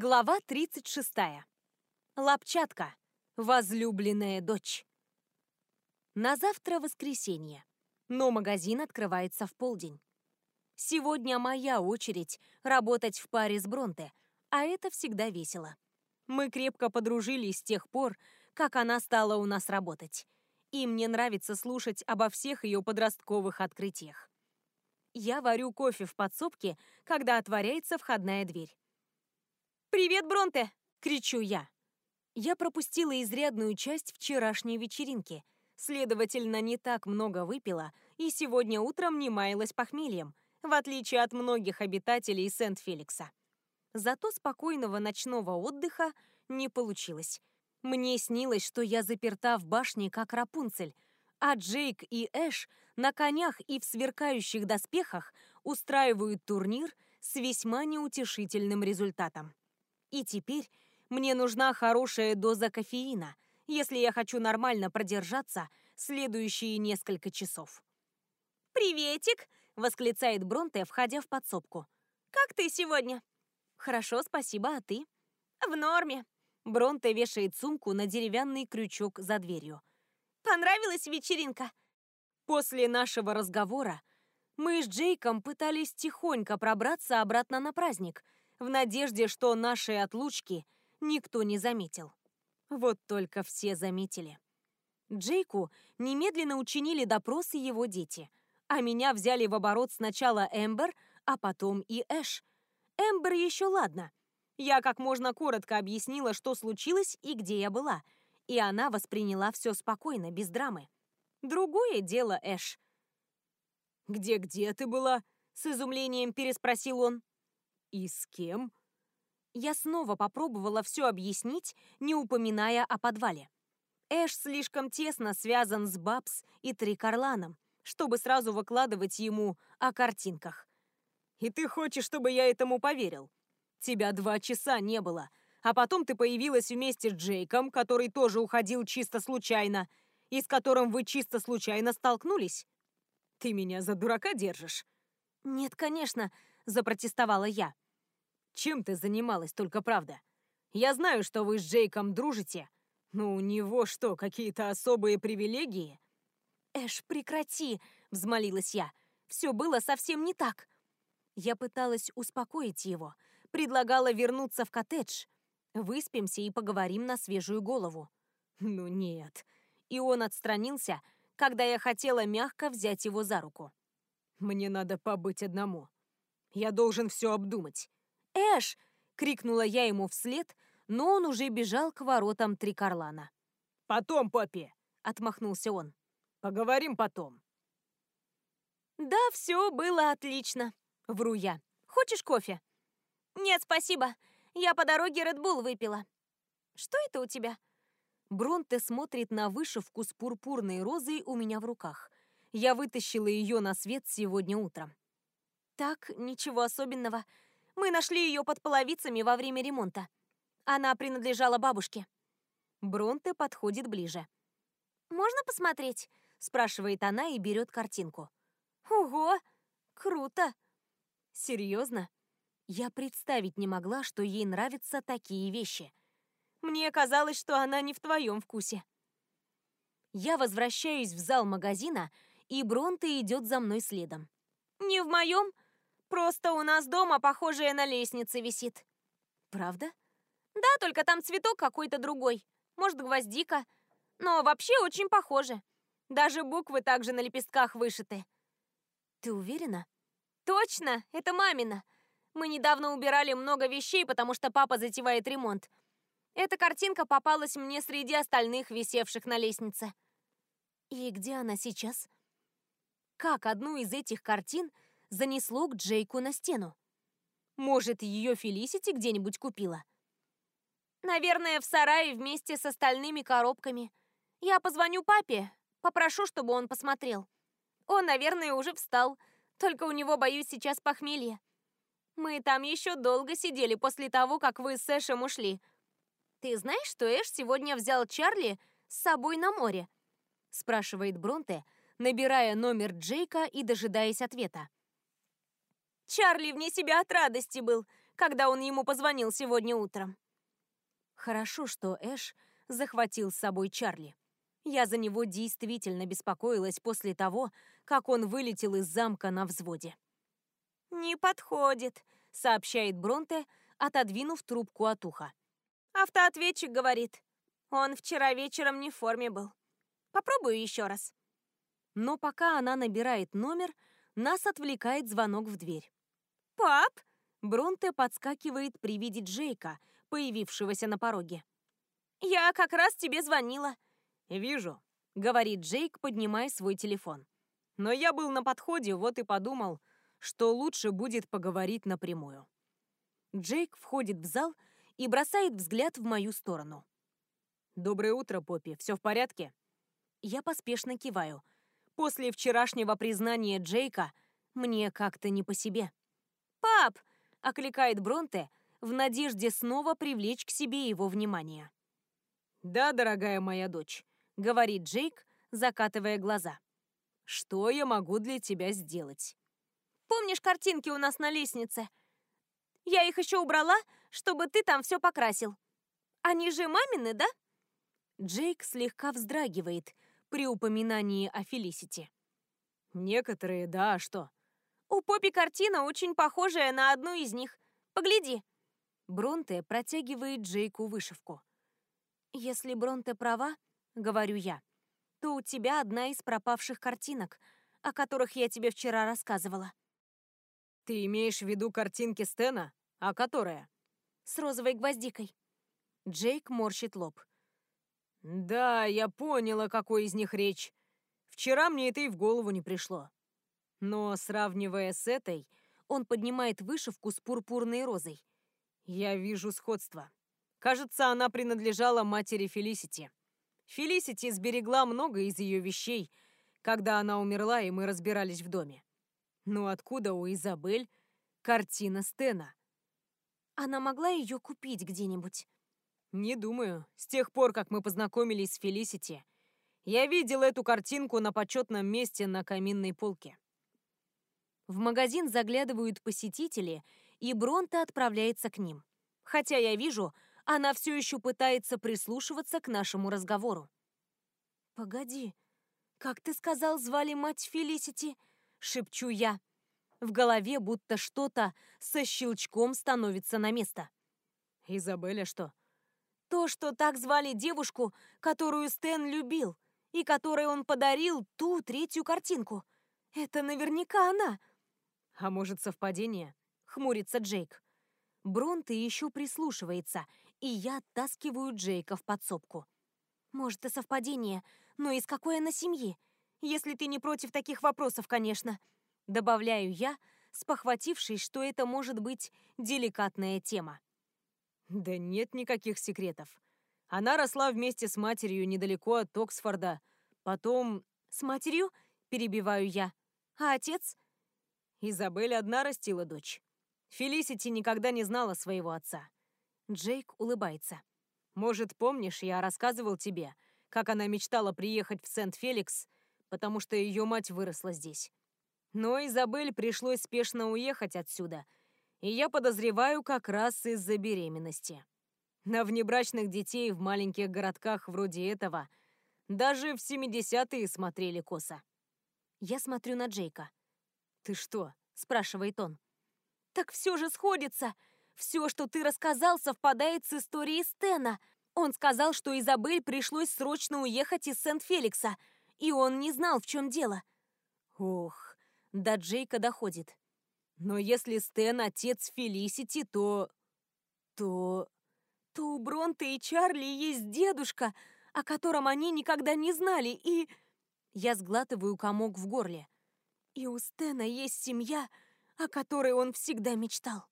Глава 36. Лапчатка. Возлюбленная дочь. На завтра воскресенье, но магазин открывается в полдень. Сегодня моя очередь работать в паре с Бронте, а это всегда весело. Мы крепко подружились с тех пор, как она стала у нас работать. И мне нравится слушать обо всех ее подростковых открытиях. Я варю кофе в подсобке, когда отворяется входная дверь. «Привет, Бронте!» — кричу я. Я пропустила изрядную часть вчерашней вечеринки, следовательно, не так много выпила и сегодня утром не маялась похмельем, в отличие от многих обитателей Сент-Феликса. Зато спокойного ночного отдыха не получилось. Мне снилось, что я заперта в башне, как Рапунцель, а Джейк и Эш на конях и в сверкающих доспехах устраивают турнир с весьма неутешительным результатом. И теперь мне нужна хорошая доза кофеина, если я хочу нормально продержаться следующие несколько часов. «Приветик!» — восклицает Бронте, входя в подсобку. «Как ты сегодня?» «Хорошо, спасибо, а ты?» «В норме». Бронте вешает сумку на деревянный крючок за дверью. «Понравилась вечеринка?» После нашего разговора мы с Джейком пытались тихонько пробраться обратно на праздник — в надежде, что нашей отлучки никто не заметил. Вот только все заметили. Джейку немедленно учинили допрос и его дети, а меня взяли в оборот сначала Эмбер, а потом и Эш. Эмбер еще ладно. Я как можно коротко объяснила, что случилось и где я была, и она восприняла все спокойно, без драмы. Другое дело Эш. «Где-где ты была?» — с изумлением переспросил он. «И с кем?» Я снова попробовала все объяснить, не упоминая о подвале. Эш слишком тесно связан с Бабс и Трикарланом, чтобы сразу выкладывать ему о картинках. «И ты хочешь, чтобы я этому поверил? Тебя два часа не было, а потом ты появилась вместе с Джейком, который тоже уходил чисто случайно, и с которым вы чисто случайно столкнулись. Ты меня за дурака держишь?» «Нет, конечно», — запротестовала я. Чем ты занималась, только правда? Я знаю, что вы с Джейком дружите, но у него что, какие-то особые привилегии?» «Эш, прекрати!» — взмолилась я. «Все было совсем не так». Я пыталась успокоить его, предлагала вернуться в коттедж. Выспимся и поговорим на свежую голову. Ну нет. И он отстранился, когда я хотела мягко взять его за руку. Мне надо побыть одному. Я должен все обдумать. «Эш!» — крикнула я ему вслед, но он уже бежал к воротам Трикарлана. «Потом, папе!» — отмахнулся он. «Поговорим потом». «Да, все было отлично», — вру я. «Хочешь кофе?» «Нет, спасибо. Я по дороге Редбул выпила». «Что это у тебя?» Бронте смотрит на вышивку с пурпурной розой у меня в руках. Я вытащила ее на свет сегодня утром. «Так, ничего особенного. Мы нашли ее под половицами во время ремонта. Она принадлежала бабушке. Бронте подходит ближе. «Можно посмотреть?» — спрашивает она и берет картинку. «Ого! Круто!» «Серьезно?» Я представить не могла, что ей нравятся такие вещи. Мне казалось, что она не в твоем вкусе. Я возвращаюсь в зал магазина, и Бронте идет за мной следом. «Не в моем?» Просто у нас дома похожая на лестнице висит. Правда? Да, только там цветок какой-то другой. Может, гвоздика. Но вообще очень похоже. Даже буквы также на лепестках вышиты. Ты уверена? Точно, это мамина. Мы недавно убирали много вещей, потому что папа затевает ремонт. Эта картинка попалась мне среди остальных, висевших на лестнице. И где она сейчас? Как одну из этих картин занесло к Джейку на стену. Может, ее Фелисити где-нибудь купила? Наверное, в сарае вместе с остальными коробками. Я позвоню папе, попрошу, чтобы он посмотрел. Он, наверное, уже встал, только у него, боюсь, сейчас похмелье. Мы там еще долго сидели после того, как вы с Эшем ушли. Ты знаешь, что Эш сегодня взял Чарли с собой на море? Спрашивает Бронте, набирая номер Джейка и дожидаясь ответа. Чарли вне себя от радости был, когда он ему позвонил сегодня утром. Хорошо, что Эш захватил с собой Чарли. Я за него действительно беспокоилась после того, как он вылетел из замка на взводе. «Не подходит», — сообщает Бронте, отодвинув трубку от уха. Автоответчик говорит, он вчера вечером не в форме был. Попробую еще раз. Но пока она набирает номер, нас отвлекает звонок в дверь. «Пап!» Бронте подскакивает при виде Джейка, появившегося на пороге. «Я как раз тебе звонила». «Вижу», — говорит Джейк, поднимая свой телефон. «Но я был на подходе, вот и подумал, что лучше будет поговорить напрямую». Джейк входит в зал и бросает взгляд в мою сторону. «Доброе утро, Поппи. Все в порядке?» Я поспешно киваю. После вчерашнего признания Джейка мне как-то не по себе. «Пап!» — окликает Бронте в надежде снова привлечь к себе его внимание. «Да, дорогая моя дочь», — говорит Джейк, закатывая глаза. «Что я могу для тебя сделать?» «Помнишь картинки у нас на лестнице? Я их еще убрала, чтобы ты там все покрасил. Они же мамины, да?» Джейк слегка вздрагивает при упоминании о Фелисити. «Некоторые, да, а что?» «У Поппи картина очень похожая на одну из них. Погляди». Бронте протягивает Джейку вышивку. «Если Бронте права, — говорю я, — то у тебя одна из пропавших картинок, о которых я тебе вчера рассказывала». «Ты имеешь в виду картинки Стена? А которая?» «С розовой гвоздикой». Джейк морщит лоб. «Да, я поняла, какой из них речь. Вчера мне это и в голову не пришло. Но, сравнивая с этой, он поднимает вышивку с пурпурной розой. Я вижу сходство. Кажется, она принадлежала матери Фелисити. Фелисити сберегла много из ее вещей, когда она умерла, и мы разбирались в доме. Но откуда у Изабель картина Стена? Она могла ее купить где-нибудь? Не думаю. С тех пор, как мы познакомились с Фелисити, я видел эту картинку на почетном месте на каминной полке. В магазин заглядывают посетители, и Бронта отправляется к ним. Хотя я вижу, она все еще пытается прислушиваться к нашему разговору. «Погоди, как ты сказал, звали мать Фелисити?» — шепчу я. В голове будто что-то со щелчком становится на место. «Изабеля что?» То, что так звали девушку, которую Стэн любил, и которой он подарил ту третью картинку. Это наверняка она. А может, совпадение? Хмурится Джейк. Бронте еще прислушивается, и я оттаскиваю Джейка в подсобку. Может, и совпадение, но из какой она семьи? Если ты не против таких вопросов, конечно. Добавляю я, спохватившись, что это может быть деликатная тема. Да нет никаких секретов. Она росла вместе с матерью недалеко от Оксфорда. Потом... С матерью? Перебиваю я. А отец? Изабель одна растила дочь. Фелисити никогда не знала своего отца. Джейк улыбается. Может, помнишь, я рассказывал тебе, как она мечтала приехать в Сент-Феликс, потому что ее мать выросла здесь. Но Изабель пришлось спешно уехать отсюда — и я подозреваю как раз из-за беременности. На внебрачных детей в маленьких городках вроде этого даже в 70-е смотрели косо. Я смотрю на Джейка. «Ты что?» — спрашивает он. «Так все же сходится. Все, что ты рассказал, совпадает с историей Стена. Он сказал, что Изабель пришлось срочно уехать из Сент-Феликса, и он не знал, в чем дело». Ох, до Джейка доходит. Но если Стэн отец Фелисити, то... то... То у Бронта и Чарли есть дедушка, о котором они никогда не знали, и... Я сглатываю комок в горле. И у Стэна есть семья, о которой он всегда мечтал.